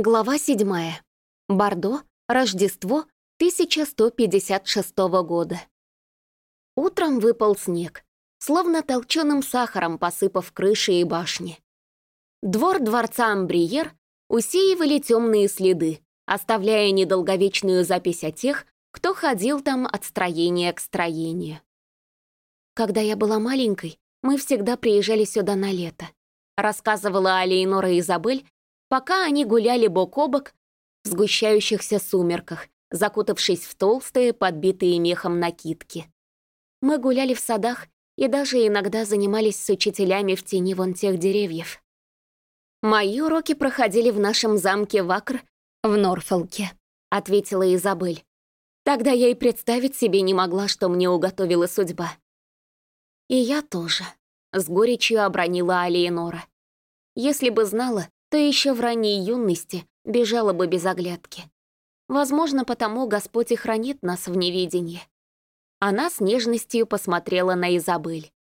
Глава 7. Бордо. Рождество 1156 года. Утром выпал снег, словно толченым сахаром посыпав крыши и башни. Двор дворца Амбриер усеивали темные следы, оставляя недолговечную запись о тех, кто ходил там от строения к строению. Когда я была маленькой, мы всегда приезжали сюда на лето, рассказывала Алейнора Изабель, пока они гуляли бок о бок в сгущающихся сумерках, закутавшись в толстые, подбитые мехом накидки. Мы гуляли в садах и даже иногда занимались с учителями в тени вон тех деревьев. «Мои уроки проходили в нашем замке Вакр в Норфолке», — ответила Изабель. «Тогда я и представить себе не могла, что мне уготовила судьба». «И я тоже», — с горечью обронила Алиенора. «Если бы знала, то еще в ранней юности бежала бы без оглядки. Возможно, потому Господь и хранит нас в невидении. Она с нежностью посмотрела на Изабель.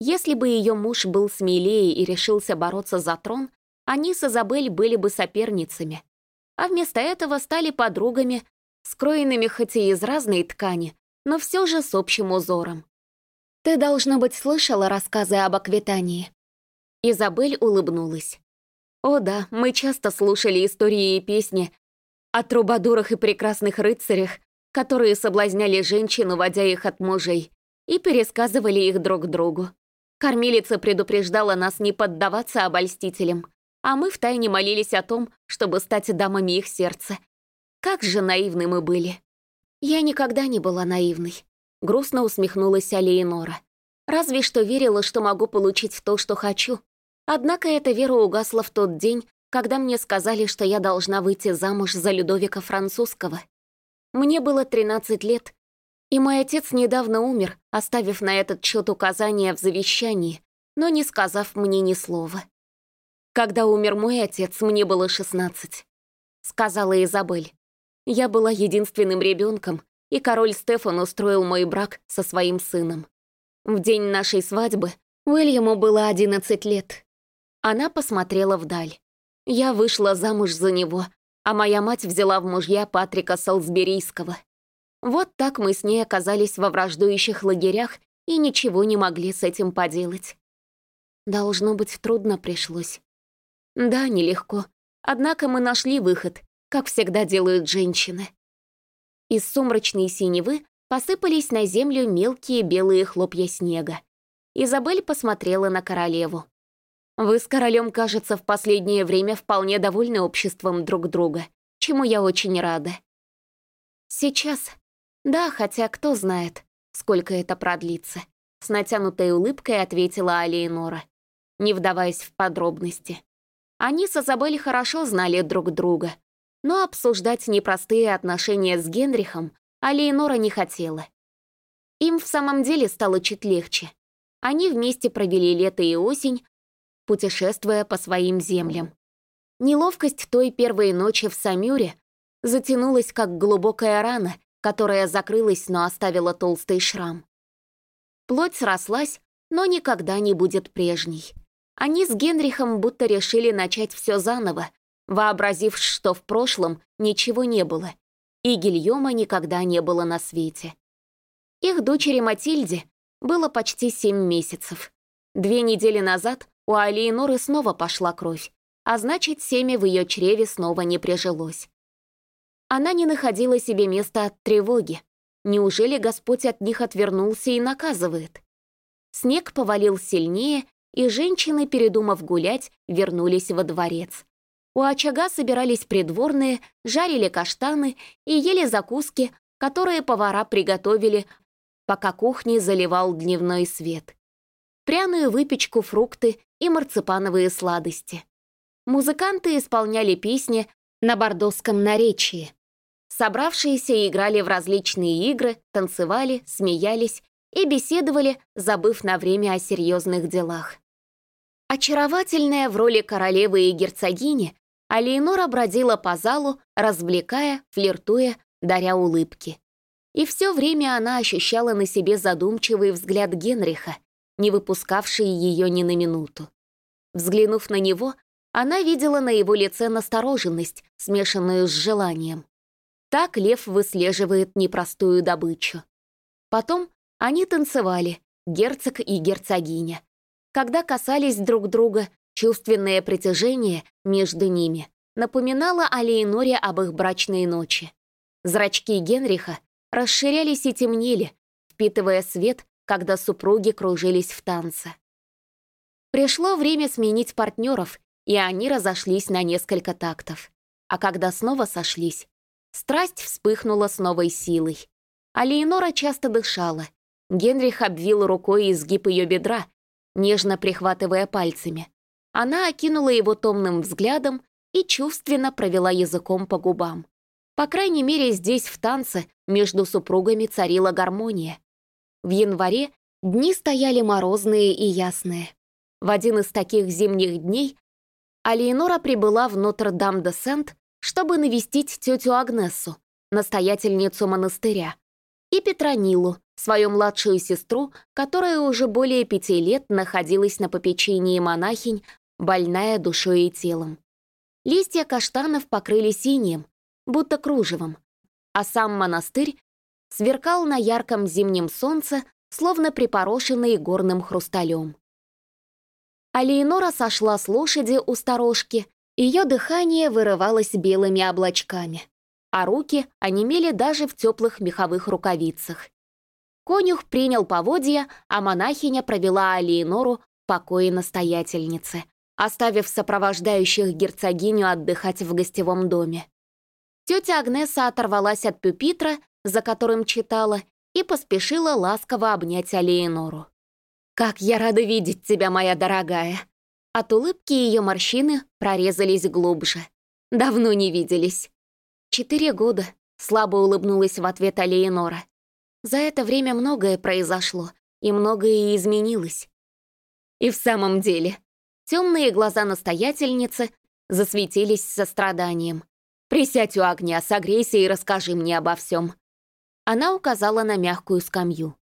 Если бы ее муж был смелее и решился бороться за трон, они с Изабель были бы соперницами. А вместо этого стали подругами, скроенными хоть и из разной ткани, но все же с общим узором. «Ты, должно быть, слышала рассказы об Аквитании?» Изабель улыбнулась. О да, мы часто слушали истории и песни о трубадурах и прекрасных рыцарях, которые соблазняли женщин, уводя их от мужей, и пересказывали их друг другу. Кормилица предупреждала нас не поддаваться обольстителям, а мы втайне молились о том, чтобы стать дамами их сердца. Как же наивны мы были. Я никогда не была наивной. Грустно усмехнулась Алиенора. Разве что верила, что могу получить то, что хочу, Однако эта вера угасла в тот день, когда мне сказали, что я должна выйти замуж за Людовика Французского. Мне было 13 лет, и мой отец недавно умер, оставив на этот счет указания в завещании, но не сказав мне ни слова. Когда умер мой отец, мне было 16, сказала Изабель. Я была единственным ребенком, и король Стефан устроил мой брак со своим сыном. В день нашей свадьбы Уильяму было 11 лет. Она посмотрела вдаль. Я вышла замуж за него, а моя мать взяла в мужья Патрика Солсберийского. Вот так мы с ней оказались во враждующих лагерях и ничего не могли с этим поделать. Должно быть, трудно пришлось. Да, нелегко. Однако мы нашли выход, как всегда делают женщины. Из сумрачной синевы посыпались на землю мелкие белые хлопья снега. Изабель посмотрела на королеву. Вы с королем, кажется, в последнее время вполне довольны обществом друг друга, чему я очень рада. Сейчас. Да, хотя кто знает, сколько это продлится. С натянутой улыбкой ответила Алиенора, не вдаваясь в подробности. Они с Изабель хорошо знали друг друга, но обсуждать непростые отношения с Генрихом Алиенора не хотела. Им в самом деле стало чуть легче. Они вместе провели лето и осень, путешествуя по своим землям. Неловкость той первой ночи в Самюре затянулась, как глубокая рана, которая закрылась, но оставила толстый шрам. Плоть срослась, но никогда не будет прежней. Они с Генрихом будто решили начать все заново, вообразив, что в прошлом ничего не было, и Гильома никогда не было на свете. Их дочери Матильде было почти семь месяцев. Две недели назад у Алиеноры снова пошла кровь, а значит, семя в ее чреве снова не прижилось. Она не находила себе места от тревоги. Неужели Господь от них отвернулся и наказывает? Снег повалил сильнее, и женщины, передумав гулять, вернулись во дворец. У очага собирались придворные, жарили каштаны и ели закуски, которые повара приготовили, пока кухни заливал дневной свет. Пряную выпечку, фрукты и марципановые сладости. Музыканты исполняли песни на бордосском наречии. Собравшиеся играли в различные игры, танцевали, смеялись и беседовали, забыв на время о серьезных делах. Очаровательная в роли королевы и герцогини, Алейнора бродила по залу, развлекая, флиртуя, даря улыбки. И все время она ощущала на себе задумчивый взгляд Генриха, не выпускавший ее ни на минуту. Взглянув на него, она видела на его лице настороженность, смешанную с желанием. Так лев выслеживает непростую добычу. Потом они танцевали, герцог и герцогиня. Когда касались друг друга, чувственное притяжение между ними напоминало о Леоноре об их брачной ночи. Зрачки Генриха расширялись и темнели, впитывая свет, когда супруги кружились в танце. Пришло время сменить партнеров, и они разошлись на несколько тактов. А когда снова сошлись, страсть вспыхнула с новой силой. А Леонора часто дышала. Генрих обвил рукой изгиб ее бедра, нежно прихватывая пальцами. Она окинула его томным взглядом и чувственно провела языком по губам. По крайней мере, здесь, в танце, между супругами царила гармония. В январе дни стояли морозные и ясные. В один из таких зимних дней Алиенора прибыла в Нотр-Дам-де-Сент, чтобы навестить тетю Агнессу, настоятельницу монастыря, и Петронилу, свою младшую сестру, которая уже более пяти лет находилась на попечении монахинь, больная душой и телом. Листья каштанов покрыли синим, будто кружевом, а сам монастырь сверкал на ярком зимнем солнце, словно припорошенный горным хрусталем. А Леонора сошла с лошади у сторожки, ее дыхание вырывалось белыми облачками, а руки онемели даже в теплых меховых рукавицах. Конюх принял поводья, а монахиня провела Алиенору в покое настоятельницы, оставив сопровождающих герцогиню отдыхать в гостевом доме. Тетя Агнеса оторвалась от пюпитра, за которым читала, и поспешила ласково обнять Алиенору. «Как я рада видеть тебя, моя дорогая!» От улыбки ее морщины прорезались глубже. «Давно не виделись». «Четыре года», — слабо улыбнулась в ответ Алиенора. «За это время многое произошло, и многое изменилось». И в самом деле, темные глаза настоятельницы засветились состраданием. «Присядь у огня, согрейся и расскажи мне обо всем». Она указала на мягкую скамью.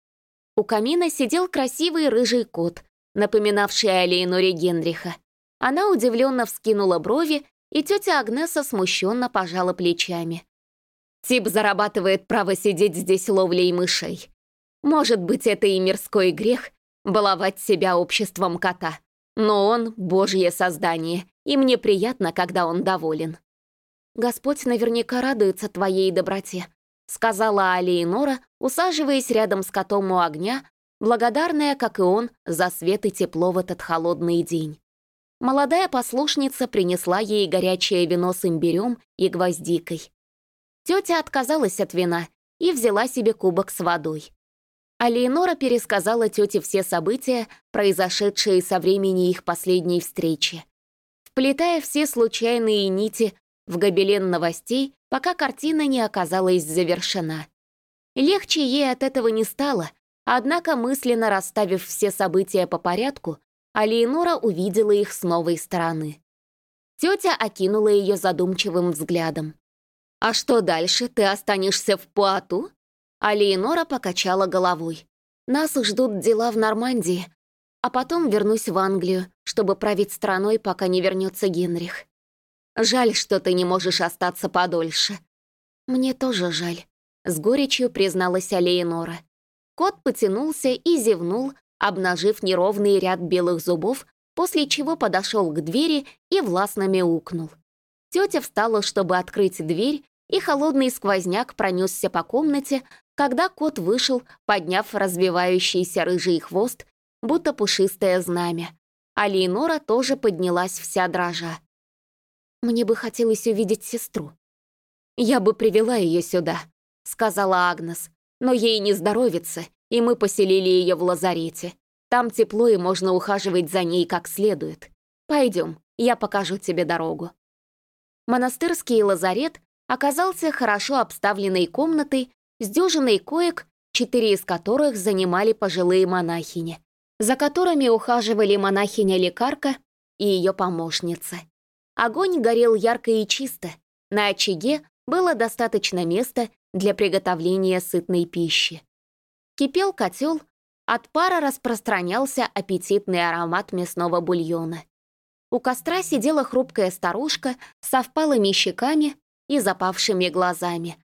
У камина сидел красивый рыжий кот, напоминавший о Лейноре Генриха. Она удивленно вскинула брови, и тетя Агнеса смущенно пожала плечами. Тип зарабатывает право сидеть здесь ловлей мышей. Может быть, это и мирской грех — баловать себя обществом кота. Но он — божье создание, и мне приятно, когда он доволен. «Господь наверняка радуется твоей доброте», сказала Алиенора, усаживаясь рядом с котом у огня, благодарная, как и он, за свет и тепло в этот холодный день. Молодая послушница принесла ей горячее вино с имбирем и гвоздикой. Тетя отказалась от вина и взяла себе кубок с водой. А Леонора пересказала тете все события, произошедшие со времени их последней встречи. Вплетая все случайные нити в гобелен новостей, пока картина не оказалась завершена. Легче ей от этого не стало, однако мысленно расставив все события по порядку, Алиенора увидела их с новой стороны. Тетя окинула ее задумчивым взглядом. «А что дальше? Ты останешься в Пуату?» Алиенора покачала головой. «Нас ждут дела в Нормандии, а потом вернусь в Англию, чтобы править страной, пока не вернется Генрих. Жаль, что ты не можешь остаться подольше». «Мне тоже жаль», — с горечью призналась Алеинора. Кот потянулся и зевнул, обнажив неровный ряд белых зубов, после чего подошел к двери и властно мяукнул. Тетя встала, чтобы открыть дверь, и холодный сквозняк пронесся по комнате, когда кот вышел, подняв развивающийся рыжий хвост, будто пушистое знамя. А Лейнора тоже поднялась вся дрожа. Мне бы хотелось увидеть сестру. «Я бы привела ее сюда», — сказала Агнес. «Но ей не здоровится, и мы поселили ее в лазарете. Там тепло, и можно ухаживать за ней как следует. Пойдем, я покажу тебе дорогу». Монастырский лазарет оказался хорошо обставленной комнатой с дюжиной коек, четыре из которых занимали пожилые монахини, за которыми ухаживали монахиня-лекарка и ее помощница. Огонь горел ярко и чисто. На очаге было достаточно места для приготовления сытной пищи. Кипел котел, от пара распространялся аппетитный аромат мясного бульона. У костра сидела хрупкая старушка со впалыми щеками и запавшими глазами.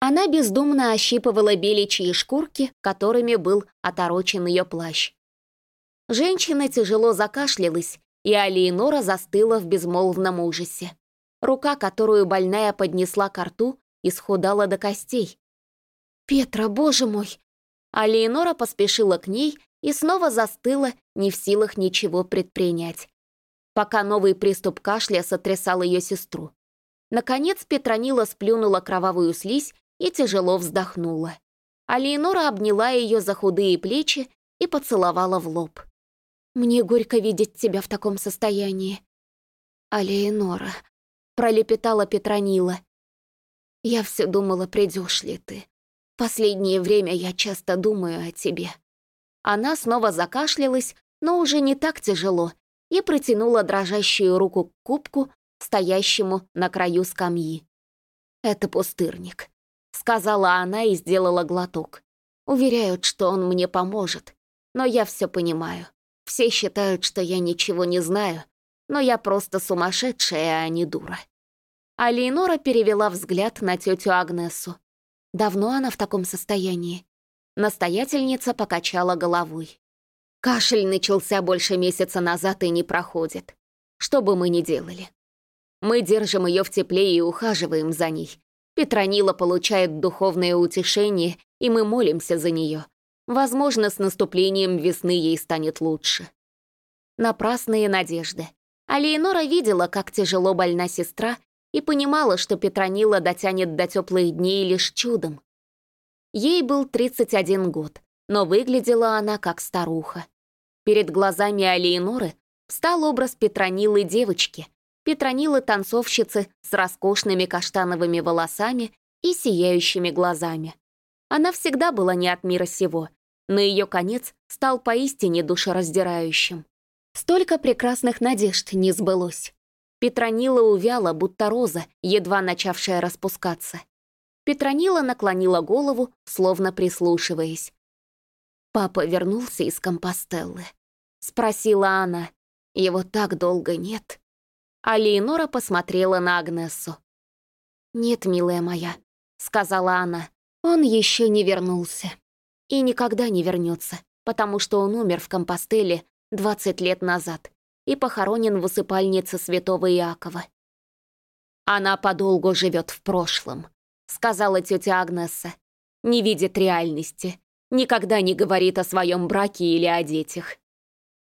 Она бездумно ощипывала беличьи шкурки, которыми был оторочен ее плащ. Женщина тяжело закашлялась, и Алиенора застыла в безмолвном ужасе. Рука, которую больная поднесла к рту, исхудала до костей. «Петра, боже мой!» Алиенора поспешила к ней и снова застыла, не в силах ничего предпринять. Пока новый приступ кашля сотрясал ее сестру. Наконец Петронила сплюнула кровавую слизь и тяжело вздохнула. Алиенора обняла ее за худые плечи и поцеловала в лоб. «Мне горько видеть тебя в таком состоянии». «Алиенора», — пролепетала Петронила. «Я все думала, придешь ли ты. Последнее время я часто думаю о тебе». Она снова закашлялась, но уже не так тяжело, и протянула дрожащую руку к кубку, стоящему на краю скамьи. «Это пустырник», — сказала она и сделала глоток. «Уверяют, что он мне поможет, но я все понимаю. Все считают, что я ничего не знаю, но я просто сумасшедшая, а не дура». А Лейнора перевела взгляд на тетю Агнесу. Давно она в таком состоянии? Настоятельница покачала головой. Кашель начался больше месяца назад и не проходит. Что бы мы ни делали. Мы держим ее в тепле и ухаживаем за ней. Петронила получает духовное утешение, и мы молимся за нее. Возможно, с наступлением весны ей станет лучше. Напрасные надежды. А Леонора видела, как тяжело больна сестра, и понимала, что Петронила дотянет до теплых дней лишь чудом. Ей был 31 год, но выглядела она как старуха. Перед глазами Алиеноры встал образ Петронилы девочки, Петронилы танцовщицы с роскошными каштановыми волосами и сияющими глазами. Она всегда была не от мира сего, но ее конец стал поистине душераздирающим. Столько прекрасных надежд не сбылось. Петронила увяла, будто роза, едва начавшая распускаться. Петронила наклонила голову, словно прислушиваясь. «Папа вернулся из Компостеллы?» — спросила она. «Его так долго нет». А Леонора посмотрела на Агнесу. «Нет, милая моя», — сказала она. «Он еще не вернулся. И никогда не вернется, потому что он умер в Компостеле 20 лет назад и похоронен в усыпальнице святого Иакова. Она подолгу живет в прошлом, — сказала тетя Агнеса. «Не видит реальности, никогда не говорит о своем браке или о детях».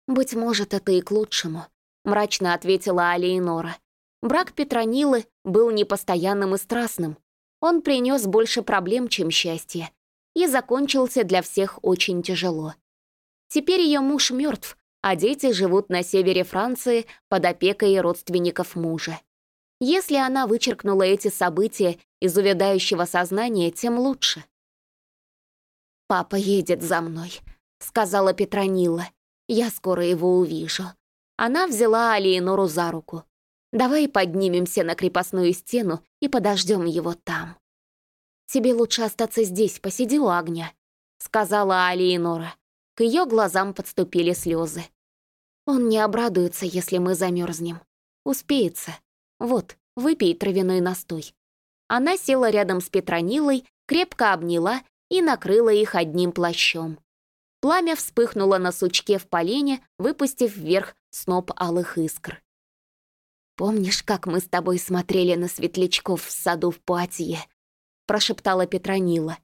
«Быть может, это и к лучшему», — мрачно ответила Алиенора. Брак Петронилы был непостоянным и страстным. Он принес больше проблем, чем счастье, и закончился для всех очень тяжело. Теперь ее муж мертв, а дети живут на севере Франции под опекой родственников мужа. Если она вычеркнула эти события из увядающего сознания, тем лучше. «Папа едет за мной», — сказала Петронила. «Я скоро его увижу». Она взяла Алиенору за руку. «Давай поднимемся на крепостную стену и подождем его там». «Тебе лучше остаться здесь, посиди у огня», — сказала Алиенора. К ее глазам подступили слезы. «Он не обрадуется, если мы замерзнем. Успеется. Вот, выпей травяной настой. Она села рядом с Петронилой, крепко обняла и накрыла их одним плащом. Пламя вспыхнуло на сучке в полене, выпустив вверх сноп алых искр. «Помнишь, как мы с тобой смотрели на светлячков в саду в Пуатье?» — прошептала Петронила.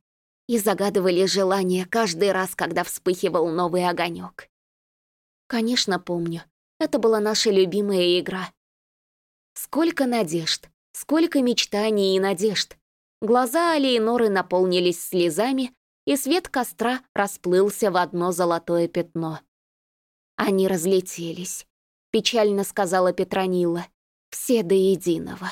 «И загадывали желание каждый раз, когда вспыхивал новый огонек. «Конечно, помню. Это была наша любимая игра. Сколько надежд, сколько мечтаний и надежд. Глаза Алиеноры наполнились слезами, и свет костра расплылся в одно золотое пятно. Они разлетелись, печально сказала Петронила, все до единого.